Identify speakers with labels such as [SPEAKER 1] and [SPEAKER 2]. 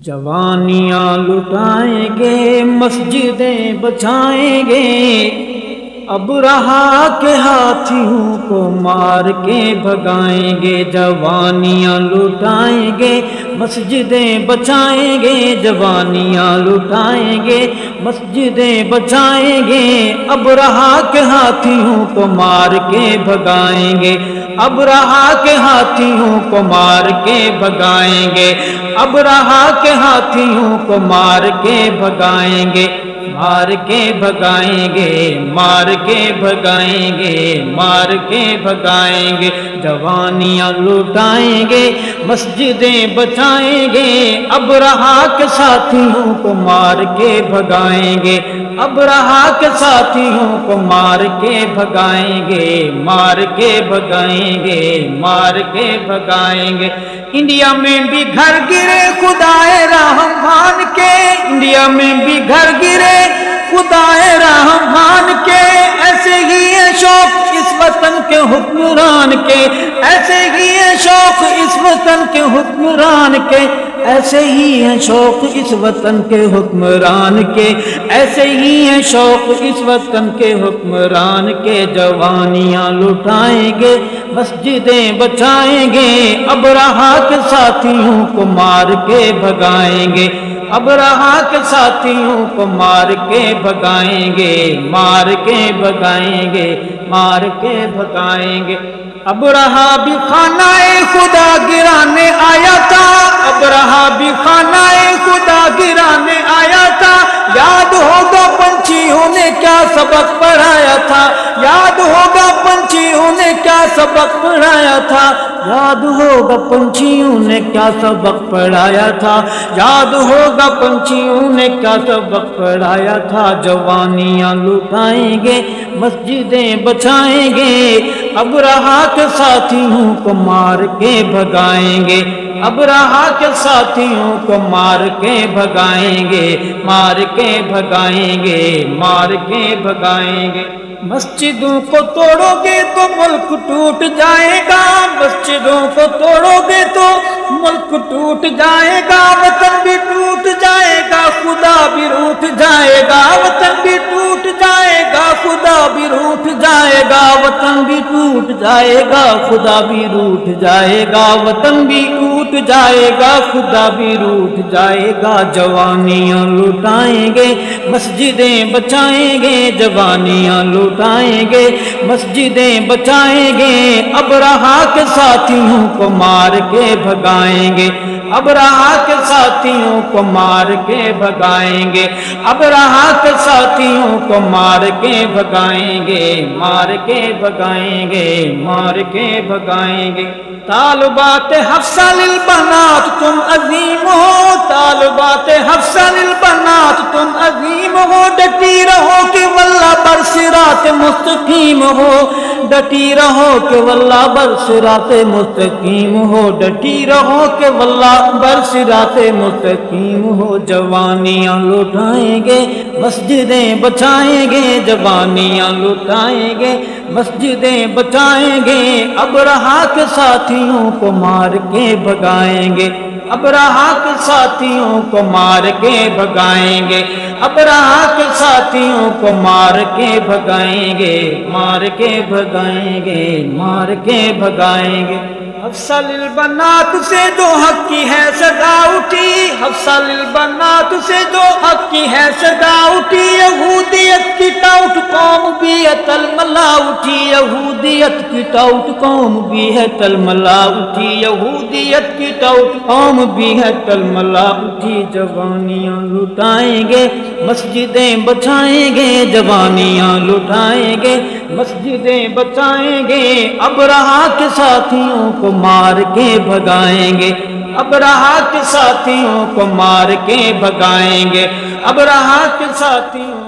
[SPEAKER 1] جوانیاں لٹائیں گے مسجدیں بچائیں گے۔ اب رہا کے ہاتھیوں کو مار کے بھگائیں گے، جوانیاں لٹائیں گے، مسجدیں بچائیں گے، جوانیاں لٹائیں گے، مسجدیں بچائیں گے۔ اب رہا کے ہاتھیوں کو مار کے بھگائیں گے۔ اب رہا کے ہاتھیوں کو مار کے بھگائیں گے۔ اب رہا کے ہاتھیوں کو مار کے بھگائیں گے۔ مار کے بھگائیں گے، مار کے بھگائیں گے، مار کے بھگائیں گے۔ جوانیاں لوٹائیں گے، مسجدیں بچائیں گے۔ اب رہا کے ساتھیوں کو مار کے بھگائیں گے۔ اب رہا کے ساتھیوں کو مار کے بھگائیں گے، مار کے بھگائیں گے، مار کے بھگائیں گے۔ انڈیا میں بھی گھر گرے خدا رحمان کے۔ انڈیا میں بھی گھر گرے کے حکمران کے، ایسے ہی ہے شوق اس وطن کے حکمران کے، ایسے ہی ہیں شوق اس وطن کے حکمران کے، ایسے ہی ہیں شوق اس وطن کے حکمران کے، جوانیاں لٹائیں گے، مسجدیں بچائیں گے، اب رہا کے ساتھیوں کو مار کے بھگائیں گے۔ اب رہا کے ساتھیوں کو مار کے بھگائیں گے، مار کے بھگائیں گے، مار کے بھگائیں گے۔ اب رہا بھی خانہ خدا گرانے آیا تھا، اب رہا بھی خانہ خدا گرانے آیا تھا۔ یاد ہوگا پنچھیوں نے کیا سبق پڑھایا تھا، یاد ہوگا سبق پڑھایا تھا۔ یاد ہوگا پنچھیوں نے کیا سبق پڑھایا تھا۔ یاد ہوگا پنچھیوں نے کیا سبق پڑھایا تھا۔ جوانیاں لٹائیں گے، مسجدیں بچائیں گے۔ اب رہا کے ساتھیوں کو مار کے بھگائیں گے۔ اب رہا کے ساتھیوں کو مار کے بھگائیں گے۔ مار کے بھگائیں گے، مار کے بھگائیں گے۔ مسجدوں کو توڑو گے تو ملک ٹوٹ جائے گا۔ مسجدوں کو توڑو گے تو ملک ٹوٹ جائے گا۔ وطن بھی ٹوٹ جائے گا، خدا بھی روٹ جائے گا۔ وطن بھی ٹوٹ جائے گا، خدا بھی روٹ جائے گا، وطن بھی ٹوٹ جائے گا، خدا بھی روٹ جائے گا، جوانیاں لوٹائیں گے، مسجدیں بچائیں گے، جوانیاں لوٹائیں گے، مسجدیں بچائیں گے، اب رہا کے ساتھیوں کو مار کے بھگائیں گے، اب رہا کے ساتھیوں کو مار کے بھگائیں گے، اب رہا کے ساتھیوں کو مار کے بھگائیں گے، مار کے بھگائیں گے مار کے بھگائیں گے۔ طالبات حفصہ للبنات، تم عظیم ہو۔ طالبات حفصہ للبنات، تم عظیم ہو۔ ڈٹی رہو کہ واللہ برسرات مستقیم ہو۔ ڈٹی رہو کہ واللہ برسرات مستقیم ہو، ڈٹی رہو کہ واللہ برسرات مستقیم ہو۔ جوانیاں لٹائیں گے، مسجدیں بچائیں گے، جوانیاں لٹائیں گے، مسجدیں بچائیں گے۔ اب رہا کے ساتھیوں کو مار کے بھگائیں گے، اب رہا کے ساتھیوں کو مار کے بھگائیں گے۔ ابراہ کے ساتھیوں کو مار کے بھگائیں گے، مار کے بھگائیں گے، مار کے بھگائیں گے۔ افسل البنات سے دو حق کی ہے صدا اٹھی۔ افسل البنات سے دو حق کی ہے صدا اٹھی۔ یہودیت کی ٹاؤٹ قوم بھی ہے تل ملا اٹھی یہودیت کی ٹاؤٹ قوم بھی ہے تل ملا اٹھی یہودیت کی ٹاؤٹ قوم بھی ہے تل ملا اٹھی جوانیاں لٹائیں گے، مسجدیں بچائیں گے، جوانیاں لٹائیں گے، مسجدیں بچائیں گے، اب رہا کے ساتھیوں کو مار کے بھگائیں گے، اب رہا کے ساتھیوں کو مار کے بھگائیں گے، اب رہا کے ساتھیوں